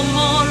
more